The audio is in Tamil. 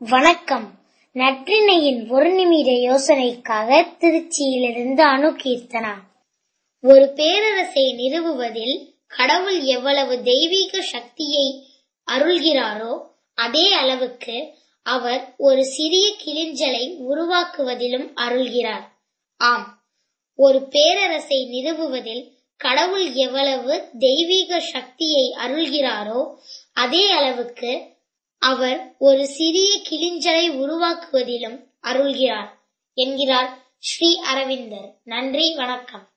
வணக்கம். நற்றினையின் ஒரு நிமிட யோசனைக்காக திருச்சியிலிருந்து அணு கீர்த்தனா ஒரு பேரரசை நிறுவுவதில் கடவுள் எவ்வளவு தெய்வீக சக்தியை அருள்கிறாரோ அதே அளவுக்கு அவர் ஒரு சிறிய கிளிஞ்சலை உருவாக்குவதிலும் அருள்கிறார். ஆம் ஒரு பேரரசை நிறுவுவதில் கடவுள் எவ்வளவு தெய்வீக சக்தியை அருள்கிறாரோ அதே அளவுக்கு அவர் ஒரு சிறிய கிளிஞ்சலை உருவாக்குவதிலும் அருள்கிறார் என்கிறார் ஸ்ரீ அரவிந்தர். நன்றி வணக்கம்.